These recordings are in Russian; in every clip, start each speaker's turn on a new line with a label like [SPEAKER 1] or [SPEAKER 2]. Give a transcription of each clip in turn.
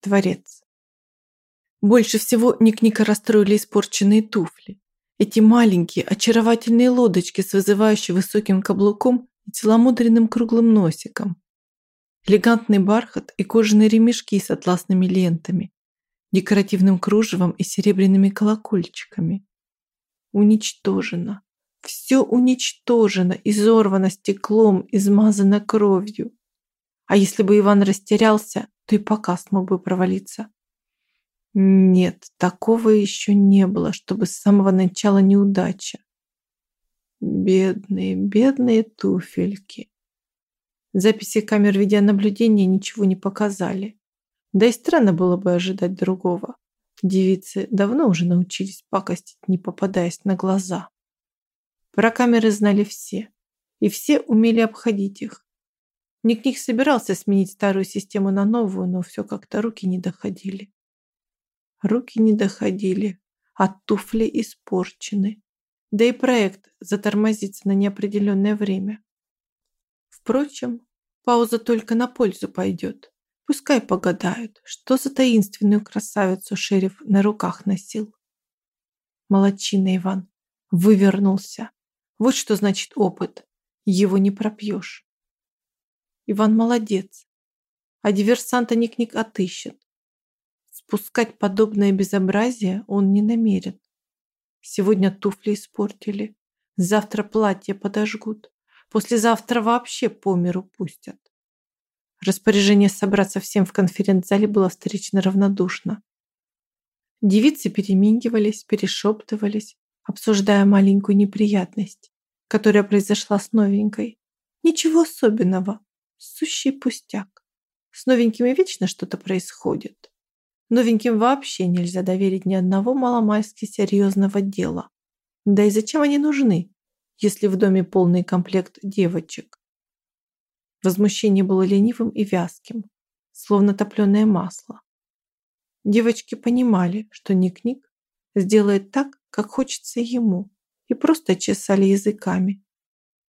[SPEAKER 1] Творец. Больше всего Ник-Ника расстроили испорченные туфли. Эти маленькие, очаровательные лодочки с вызывающим высоким каблуком и целомудренным круглым носиком. Элегантный бархат и кожаные ремешки с атласными лентами, декоративным кружевом и серебряными колокольчиками. Уничтожено. Все уничтожено, изорвано стеклом, измазано кровью. А если бы Иван растерялся, то и показ мог бы провалиться. Нет, такого еще не было, чтобы с самого начала неудача. Бедные, бедные туфельки. Записи камер видеонаблюдения ничего не показали. Да и странно было бы ожидать другого. Девицы давно уже научились пакостить, не попадаясь на глаза. Про камеры знали все, и все умели обходить их. Ник-Ник собирался сменить старую систему на новую, но все как-то руки не доходили. Руки не доходили, а туфли испорчены. Да и проект затормозится на неопределенное время. Впрочем, пауза только на пользу пойдет. Пускай погадают, что за таинственную красавицу шериф на руках носил. Молодчина Иван. Вывернулся. Вот что значит опыт. Его не пропьешь. Иван молодец. А диверсанта Ник-Ник отыщет. Спускать подобное безобразие он не намерен. Сегодня туфли испортили, завтра платье подожгут, послезавтра вообще по миру пустят. Распоряжение собраться всем в конференц-зале было встречно равнодушно. Девицы перемигивались, перешептывались, обсуждая маленькую неприятность, которая произошла с новенькой. Ничего особенного, сущий пустяк. С новенькими вечно что-то происходит. Новеньким вообще нельзя доверить ни одного маломальски серьезного дела. Да и зачем они нужны, если в доме полный комплект девочек? Возмущение было ленивым и вязким, словно топленое масло. Девочки понимали, что Ник-Ник сделает так, как хочется ему, и просто чесали языками.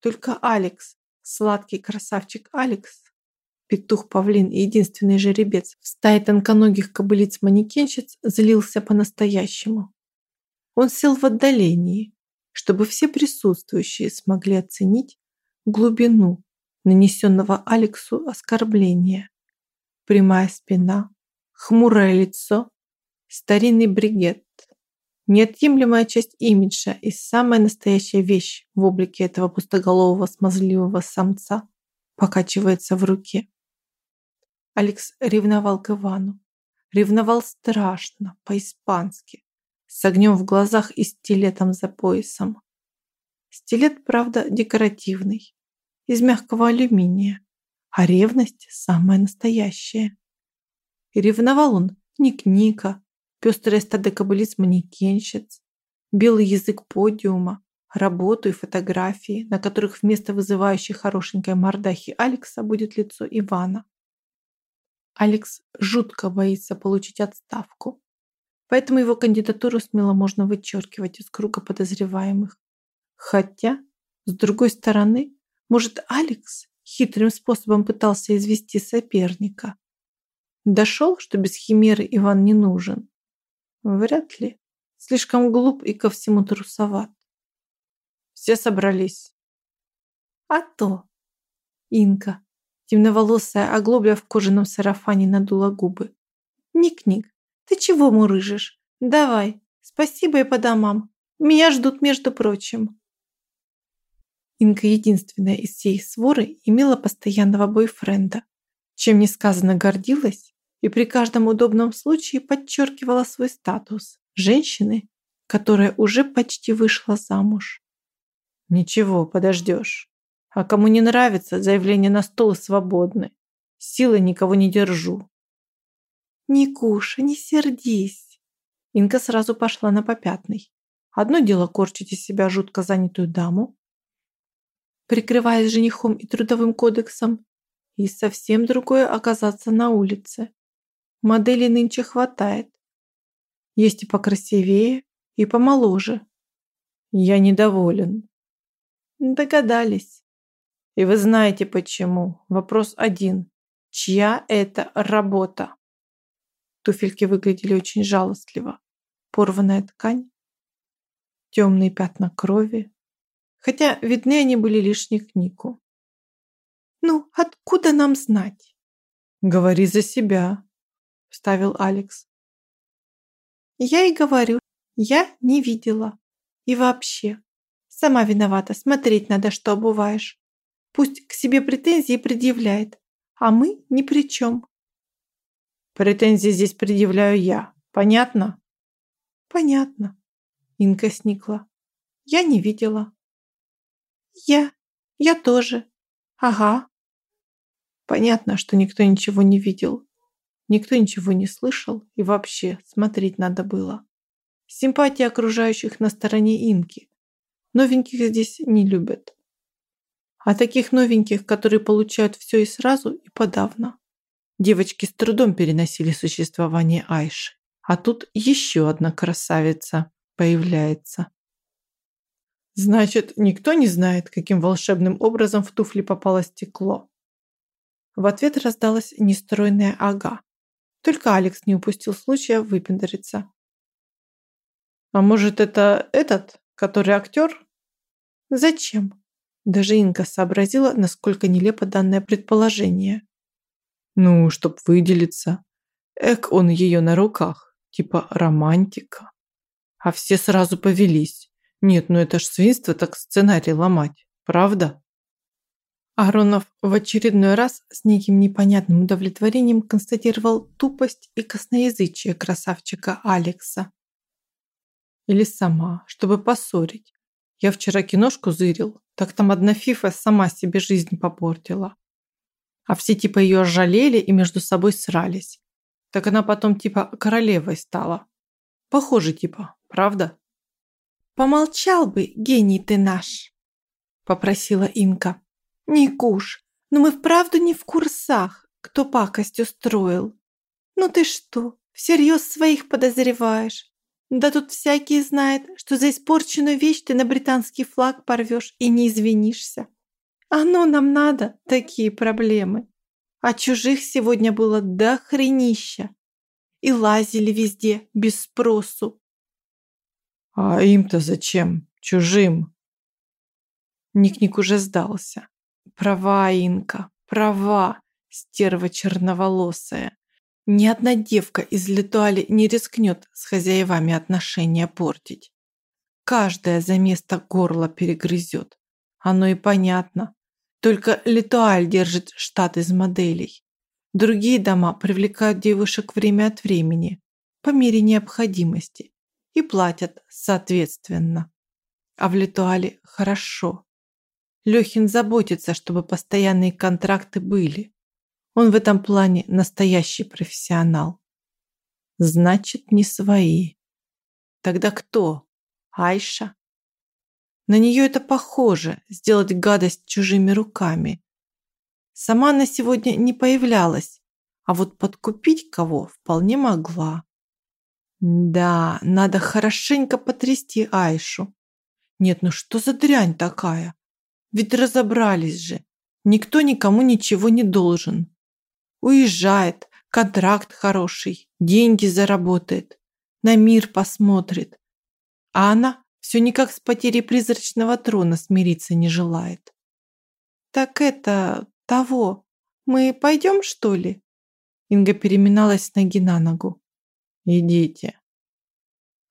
[SPEAKER 1] Только Алекс, сладкий красавчик Алекс, Петух-павлин и единственный жеребец в стае тонконогих кобылиц-манекенщиц злился по-настоящему. Он сел в отдалении, чтобы все присутствующие смогли оценить глубину нанесенного Алексу оскорбления. Прямая спина, хмурое лицо, старинный бригет, неотъемлемая часть имиджа и самая настоящая вещь в облике этого пустоголового смазливого самца покачивается в руке. Алекс ревновал к Ивану. Ревновал страшно, по-испански, с огнем в глазах и стилетом за поясом. Стилет, правда, декоративный, из мягкого алюминия, а ревность самая настоящая. И ревновал он Ник-Ника, пестрое стадо кобылиц-манекенщиц, белый язык подиума, работу и фотографии, на которых вместо вызывающей хорошенькой мордахи Алекса будет лицо Ивана. Алекс жутко боится получить отставку, поэтому его кандидатуру смело можно вычеркивать из круга подозреваемых. Хотя, с другой стороны, может, Алекс хитрым способом пытался извести соперника. Дошел, что без химеры Иван не нужен? Вряд ли. Слишком глуп и ко всему трусоват. Все собрались. А то. Инка, Темноволосая оглобля в кожаном сарафане надула губы. «Ник-ник, ты чего мурыжишь? Давай, спасибо и по домам. Меня ждут, между прочим». Инка единственная из всей своры имела постоянного бойфренда, чем несказанно гордилась и при каждом удобном случае подчеркивала свой статус женщины, которая уже почти вышла замуж. «Ничего, подождешь», а кому не нравится, заявление на стол свободны. Силой никого не держу. Никуша, не сердись. Инка сразу пошла на попятный. Одно дело корчить из себя жутко занятую даму, прикрываясь женихом и трудовым кодексом, и совсем другое оказаться на улице. Моделей нынче хватает. Есть и покрасивее, и помоложе. Я недоволен. Догадались. И вы знаете почему. Вопрос один. Чья это работа? Туфельки выглядели очень жалостливо. Порванная ткань, темные пятна крови. Хотя видны они были лишь к Нику. «Ну, откуда нам знать?»
[SPEAKER 2] «Говори за себя», – вставил Алекс.
[SPEAKER 1] «Я и говорю, я не видела. И вообще, сама виновата, смотреть надо, что обуваешь. Пусть к себе претензии предъявляет, а мы ни при чем».
[SPEAKER 2] «Претензии здесь предъявляю я. Понятно?»
[SPEAKER 1] «Понятно», – Инка сникла. «Я не видела». «Я. Я тоже. Ага». Понятно, что никто ничего не видел, никто ничего не слышал и вообще смотреть надо было. Симпатия окружающих на стороне Инки. Новеньких здесь не любят. А таких новеньких, которые получают все и сразу, и подавно. Девочки с трудом переносили существование Айши. А тут еще одна красавица появляется.
[SPEAKER 2] Значит, никто не знает, каким волшебным образом в туфли попало стекло.
[SPEAKER 1] В ответ раздалась нестройная ага. Только Алекс не упустил случая выпендриться.
[SPEAKER 2] «А может, это этот, который актер?»
[SPEAKER 1] «Зачем?» Даже Инка сообразила, насколько нелепо данное предположение.
[SPEAKER 2] «Ну, чтоб выделиться. Эк, он ее на руках. Типа романтика. А все сразу повелись. Нет, ну это ж свинство так сценарий ломать. Правда?»
[SPEAKER 1] Аронов в очередной раз с неким непонятным удовлетворением констатировал тупость и косноязычие красавчика Алекса.
[SPEAKER 2] Или сама, чтобы поссорить. Я вчера киношку зырил, так там одна фифа сама себе жизнь попортила. А все типа ее жалели и между собой срались. Так она потом типа королевой стала. Похоже типа, правда?
[SPEAKER 1] «Помолчал бы, гений ты наш», – попросила Инка. «Никуш, ну мы вправду не в курсах, кто пакость устроил. Ну ты что, всерьез своих подозреваешь? Да тут всякий знает, что за испорченную вещь ты на британский флаг порвешь и не извинишься. А ну нам надо такие проблемы. А чужих сегодня было до хренища. И лазили везде без спросу.
[SPEAKER 2] А им-то зачем? Чужим?
[SPEAKER 1] Ник-Ник уже сдался. Права, Инка, права, стерва черноволосая. Ни одна девка из Литуали не рискнет с хозяевами отношения портить. Каждая за место горла перегрызет. Оно и понятно. Только Литуаль держит штат из моделей. Другие дома привлекают девушек время от времени, по мере необходимости, и платят соответственно. А в Литуале хорошо. Лёхин заботится, чтобы постоянные контракты были. Он в этом плане настоящий профессионал. Значит, не свои. Тогда кто? Айша? На нее это похоже, сделать гадость чужими руками. Сама она сегодня не появлялась, а вот подкупить кого вполне могла. Да, надо хорошенько потрясти Айшу. Нет, ну что за дрянь такая? Ведь разобрались же. Никто никому ничего не должен. Уезжает, контракт хороший, деньги заработает, на мир посмотрит. А она все никак с потерей призрачного трона смириться не желает. Так это того. Мы пойдем, что ли? Инга переминалась с ноги на ногу.
[SPEAKER 2] Идите.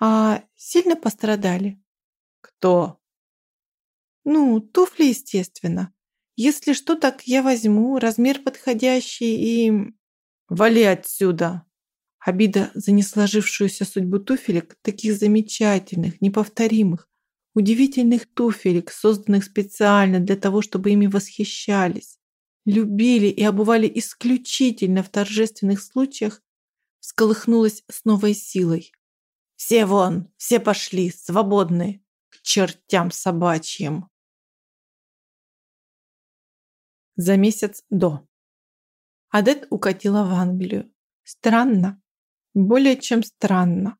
[SPEAKER 1] А сильно пострадали?
[SPEAKER 2] Кто?
[SPEAKER 1] Ну, туфли, естественно. Если что, так я возьму размер подходящий и...
[SPEAKER 2] Вали отсюда!
[SPEAKER 1] Обида за несложившуюся судьбу туфелек, таких замечательных, неповторимых, удивительных туфелек, созданных специально для того, чтобы ими восхищались, любили и обували исключительно в торжественных случаях, всколыхнулась с новой силой. «Все вон! Все пошли! Свободны! К чертям собачьим!» За месяц до. Адет укатила в Англию. Странно. Более чем странно.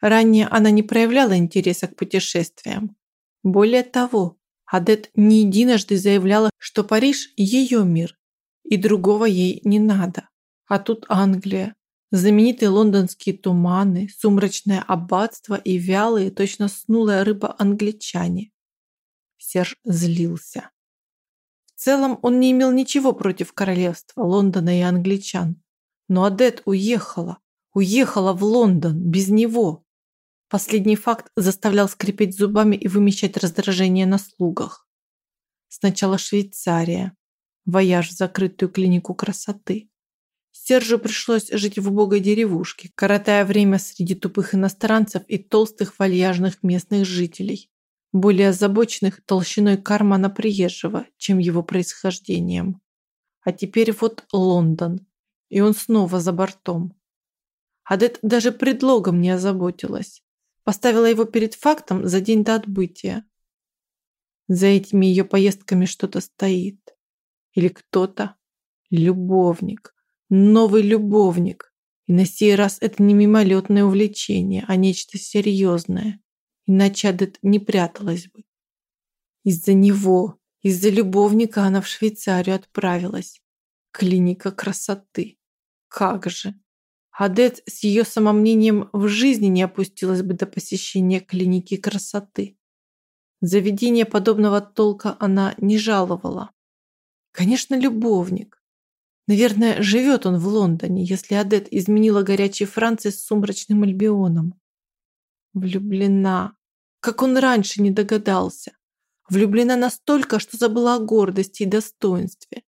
[SPEAKER 1] Ранее она не проявляла интереса к путешествиям. Более того, Адет не единожды заявляла, что Париж – ее мир, и другого ей не надо. А тут Англия. Знаменитые лондонские туманы, сумрачное аббатство и вялые, точно снулая рыба англичане. Серж злился. В целом он не имел ничего против королевства, Лондона и англичан. Но Адет уехала, уехала в Лондон без него. Последний факт заставлял скрипеть зубами и вымещать раздражение на слугах. Сначала Швейцария, вояж в закрытую клинику красоты. Сержу пришлось жить в убогой деревушке, коротая время среди тупых иностранцев и толстых вальяжных местных жителей, более озабоченных толщиной кармана приезжего, чем его происхождением. А теперь вот Лондон, и он снова за бортом. Адет даже предлогом не озаботилась. Поставила его перед фактом за день до отбытия. За этими ее поездками что-то стоит. Или кто-то. Любовник новый любовник. И на сей раз это не мимолетное увлечение, а нечто серьезное. Иначе Адет не пряталась бы. Из-за него, из-за любовника она в Швейцарию отправилась. Клиника красоты. Как же. Адет с ее самомнением в жизни не опустилась бы до посещения клиники красоты. Заведение подобного толка она не жаловала. Конечно, любовник. Наверное, живет он в Лондоне, если Адет изменила горячей Франции с сумрачным Альбионом. Влюблена. Как он раньше не догадался. Влюблена настолько, что забыла о гордости и достоинстве.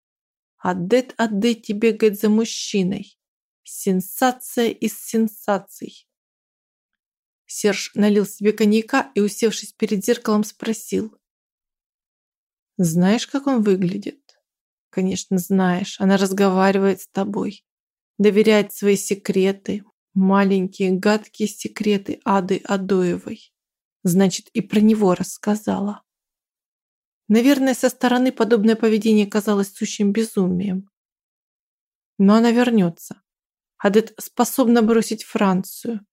[SPEAKER 1] Адет Адетти бегает за мужчиной. Сенсация из сенсаций. Серж налил себе коньяка и, усевшись перед зеркалом, спросил. «Знаешь, как он выглядит?» Конечно, знаешь, она разговаривает с тобой, доверяет свои секреты, маленькие гадкие секреты Ады Адоевой. Значит, и про него рассказала. Наверное, со стороны подобное поведение казалось сущим безумием. Но она вернется. Адет способна бросить Францию,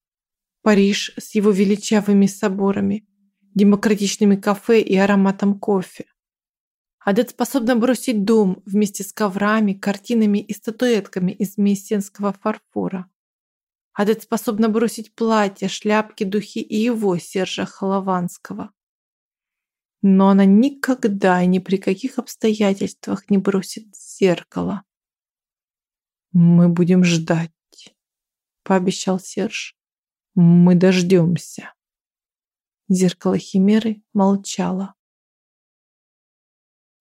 [SPEAKER 1] Париж с его величавыми соборами, демократичными кафе и ароматом кофе. Адет способна бросить дом вместе с коврами, картинами и статуэтками из мессенского фарфора. Адет способна бросить платья, шляпки, духи и его, Сержа Холованского. Но она никогда и ни при каких обстоятельствах не бросит зеркало. «Мы будем ждать», — пообещал Серж. «Мы дождемся». Зеркало Химеры молчало.